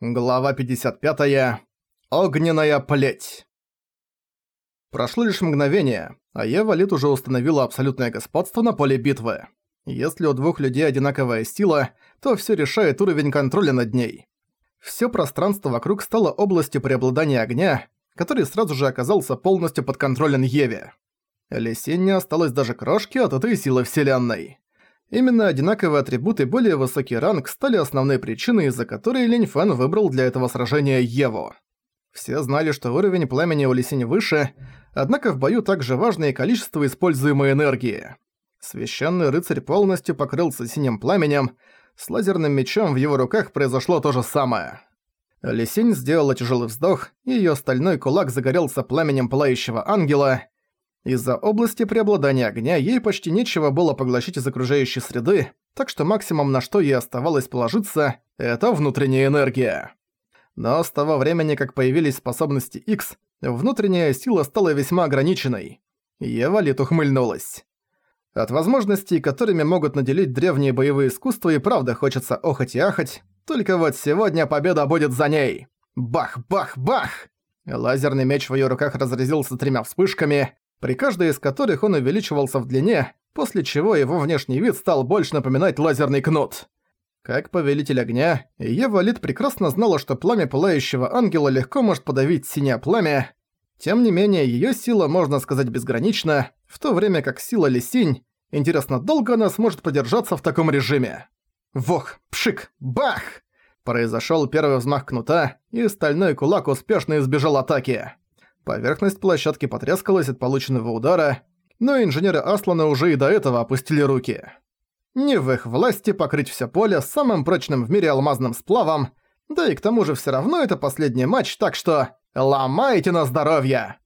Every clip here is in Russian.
Глава 55. Огненная плеть. Прошло лишь мгновение, а Ева Лит уже установила абсолютное господство на поле битвы. Если у двух людей одинаковая сила, то всё решает уровень контроля над ней. Всё пространство вокруг стало областью преобладания огня, который сразу же оказался полностью подконтролен Еве. Лисень не осталось даже крошки от этой силы вселенной. Именно одинаковые атрибуты и более высокий ранг стали основной причиной, из-за которой Линь Фэн выбрал для этого сражения Еву. Все знали, что уровень пламени у Лисинь выше, однако в бою также важно и количество используемой энергии. Священный рыцарь полностью покрылся синим пламенем, с лазерным мечом в его руках произошло то же самое. Лисинь сделала тяжелый вздох, и её стальной кулак загорелся пламенем пылающего ангела — из-за области преобладания огня ей почти нечего было поглощать из окружающей среды, так что максимум, на что ей оставалось положиться, это внутренняя энергия. Но с того времени, как появились способности X, внутренняя сила стала весьма ограниченной. Ева Лит ухмыльнулась. От возможностей, которыми могут наделить древние боевые искусства, и правда хочется охать и ахать, только вот сегодня победа будет за ней. Бах, бах, бах! Лазерный меч в её руках разразился тремя вспышками, при каждой из которых он увеличивался в длине, после чего его внешний вид стал больше напоминать лазерный кнут. Как повелитель огня, Ева Лид прекрасно знала, что пламя пылающего ангела легко может подавить синее пламя. Тем не менее, её сила, можно сказать, безгранична, в то время как сила Лисинь, интересно, долго она сможет подержаться в таком режиме? Вох, пшик, бах! Произошёл первый взмах кнута, и стальной кулак успешно избежал атаки. Поверхность площадки потрескалась от полученного удара, но инженеры Аслана уже и до этого опустили руки. Не в их власти покрыть все поле самым прочным в мире алмазным сплавом, да и к тому же все равно это последний матч, так что ломайте на здоровье!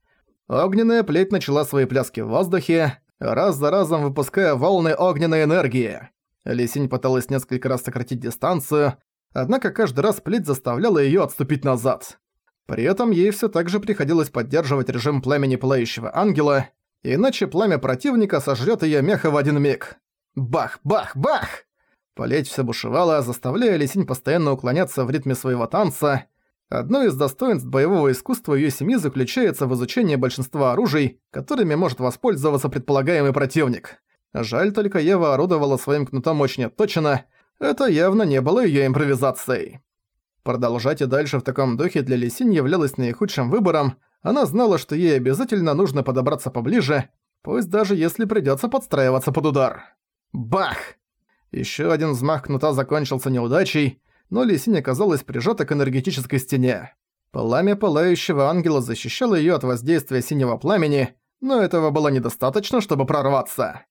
Огненная плеть начала свои пляски в воздухе, раз за разом выпуская волны огненной энергии. Лисинь пыталась несколько раз сократить дистанцию, однако каждый раз плеть заставляла её отступить назад. При этом ей все так же приходилось поддерживать режим пламени пылающего ангела, иначе пламя противника сожрет ее меха в один миг. Бах, бах, бах! Полеть все бушевало, заставляя Лисинь постоянно уклоняться в ритме своего танца. Одно из достоинств боевого искусства ее семьи заключается в изучении большинства оружий, которыми может воспользоваться предполагаемый противник. Жаль только Ева орудовала своим кнутом очень отточенно, это явно не было ее импровизацией. Продолжать и дальше в таком духе для Лисинь являлось наихудшим выбором, она знала, что ей обязательно нужно подобраться поближе, пусть даже если придётся подстраиваться под удар. Бах! Ещё один взмах кнута закончился неудачей, но Лисинь оказалась прижата к энергетической стене. Пламя пылающего ангела защищало её от воздействия синего пламени, но этого было недостаточно, чтобы прорваться.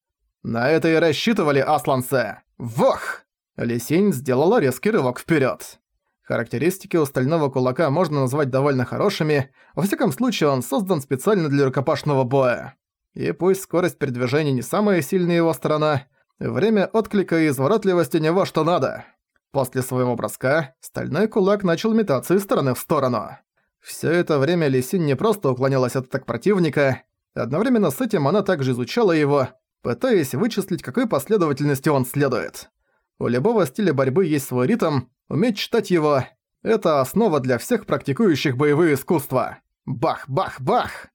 На это и рассчитывали асланцы. Вох! Лисинь сделала резкий рывок вперёд. Характеристики у стального кулака можно назвать довольно хорошими, во всяком случае он создан специально для рукопашного боя. И пусть скорость передвижения не самая сильная его сторона, время отклика и изворотливости не во что надо. После своего броска стальной кулак начал метаться из стороны в сторону. Всё это время Лисин не просто уклонялась от атак противника, одновременно с этим она также изучала его, пытаясь вычислить, какой последовательности он следует. У любого стиля борьбы есть свой ритм, уметь читать его – это основа для всех практикующих боевые искусства. Бах-бах-бах!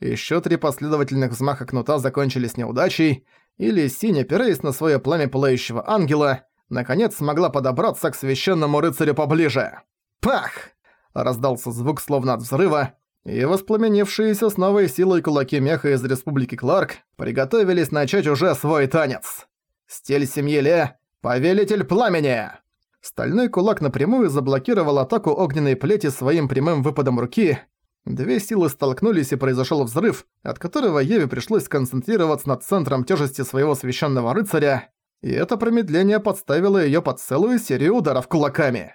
Ещё три последовательных взмаха кнута закончились неудачей, или Синь, опираясь на своё пламя пылающего ангела, наконец смогла подобраться к священному рыцарю поближе. Пах! Раздался звук словно от взрыва, и воспламенившиеся с новой силой кулаки меха из Республики Кларк приготовились начать уже свой танец. Стиль семьи Ле «Повелитель пламени!» Стальной кулак напрямую заблокировал атаку огненной плети своим прямым выпадом руки. Две силы столкнулись и произошел взрыв, от которого Еве пришлось сконцентрироваться над центром тяжести своего священного рыцаря, и это промедление подставило ее под целую серию ударов кулаками.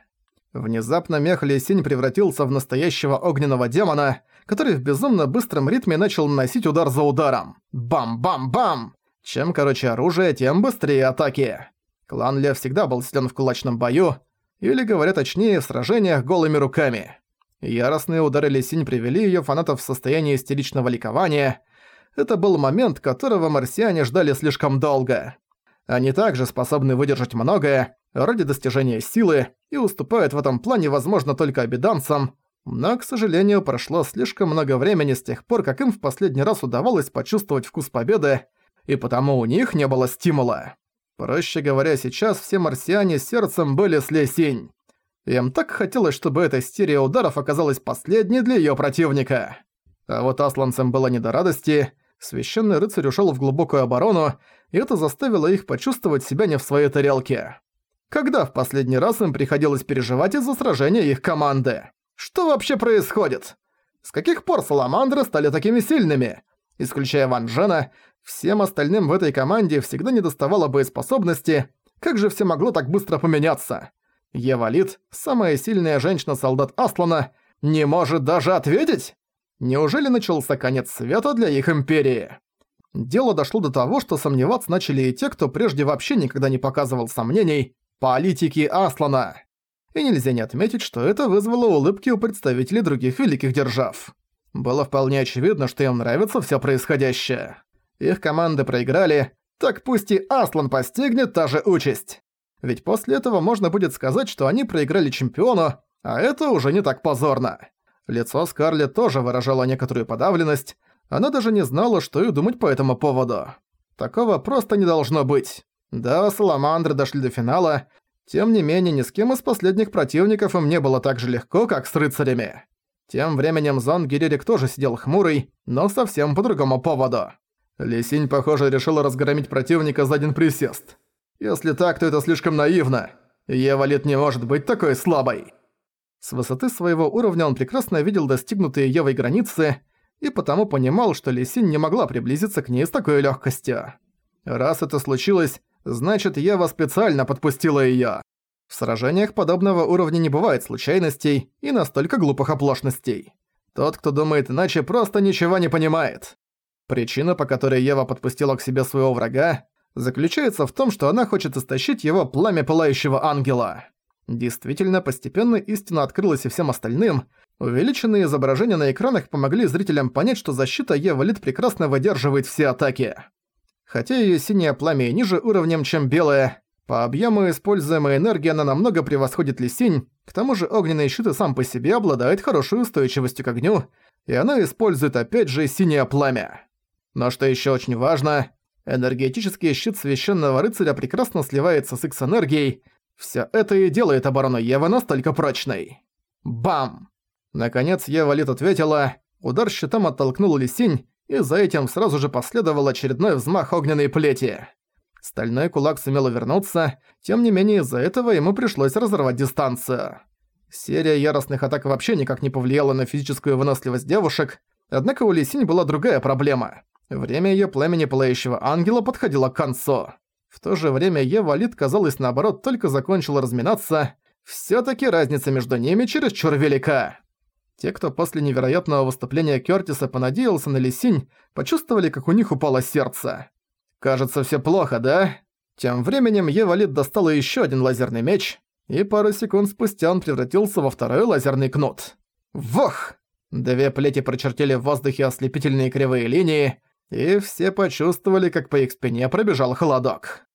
Внезапно мех Лесинь превратился в настоящего огненного демона, который в безумно быстром ритме начал наносить удар за ударом. Бам-бам-бам! Чем короче оружие, тем быстрее атаки. Клан Лев всегда был силен в кулачном бою, или, говоря точнее, в сражениях голыми руками. Яростные удары Лисинь привели её фанатов в состояние истеричного ликования. Это был момент, которого марсиане ждали слишком долго. Они также способны выдержать многое, ради достижения силы и уступают в этом плане, возможно, только обиданцам, но, к сожалению, прошло слишком много времени с тех пор, как им в последний раз удавалось почувствовать вкус победы, и потому у них не было стимула. Проще говоря, сейчас все марсиане сердцем были с Лесинь. Им так хотелось, чтобы эта серия ударов оказалась последней для её противника. А вот асланцам было не до радости, священный рыцарь ушёл в глубокую оборону, и это заставило их почувствовать себя не в своей тарелке. Когда в последний раз им приходилось переживать из-за сражения их команды? Что вообще происходит? С каких пор саламандры стали такими сильными? Исключая Ван Джена, всем остальным в этой команде всегда недоставало боеспособности, как же все могло так быстро поменяться? Евалит, самая сильная женщина-солдат Аслана, не может даже ответить? Неужели начался конец света для их империи? Дело дошло до того, что сомневаться начали и те, кто прежде вообще никогда не показывал сомнений, политики Аслана. И нельзя не отметить, что это вызвало улыбки у представителей других великих держав. Было вполне очевидно, что им нравится всё происходящее. Их команды проиграли, так пусть и Аслан постигнет та же участь. Ведь после этого можно будет сказать, что они проиграли чемпиону, а это уже не так позорно. Лицо Скарлетт тоже выражало некоторую подавленность, она даже не знала, что и думать по этому поводу. Такого просто не должно быть. Да, Саламандры дошли до финала, тем не менее ни с кем из последних противников им не было так же легко, как с рыцарями. Тем временем Зон Гиририк тоже сидел хмурый, но совсем по другому поводу. Лисинь, похоже, решила разгромить противника за один присест. Если так, то это слишком наивно. Евалит не может быть такой слабой. С высоты своего уровня он прекрасно видел достигнутые Евой границы и потому понимал, что Лисинь не могла приблизиться к ней с такой легкостью. Раз это случилось, значит Ева специально подпустила её. В сражениях подобного уровня не бывает случайностей и настолько глупых оплошностей. Тот, кто думает иначе, просто ничего не понимает. Причина, по которой Ева подпустила к себе своего врага, заключается в том, что она хочет истощить его пламя пылающего ангела. Действительно, постепенно истина открылась и всем остальным. Увеличенные изображения на экранах помогли зрителям понять, что защита Евалит прекрасно выдерживает все атаки. Хотя её синее пламя ниже уровнем, чем белое, по объему используемой энергии она намного превосходит Лисинь, к тому же огненный щит и сам по себе обладает хорошей устойчивостью к огню, и она использует опять же синее пламя. Но что ещё очень важно, энергетический щит священного рыцаря прекрасно сливается с X-энергией, всё это и делает оборону Евы настолько прочной. Бам! Наконец Ева Лит ответила, удар щитом оттолкнул Лисинь, и за этим сразу же последовал очередной взмах огненной плети. Стальной кулак сумел вернуться, тем не менее из-за этого ему пришлось разорвать дистанцию. Серия яростных атак вообще никак не повлияла на физическую выносливость девушек, однако у Лисинь была другая проблема. Время её пламени Пылающего Ангела подходило к концу. В то же время Ева Лид, казалось, наоборот, только закончила разминаться. Всё-таки разница между ними чересчур велика. Те, кто после невероятного выступления Кёртиса понадеялся на Лисинь, почувствовали, как у них упало сердце. «Кажется, все плохо, да?» Тем временем Евалит достала еще один лазерный меч, и пару секунд спустя он превратился во второй лазерный кнут. Вох! Две плети прочертили в воздухе ослепительные кривые линии, и все почувствовали, как по их спине пробежал холодок.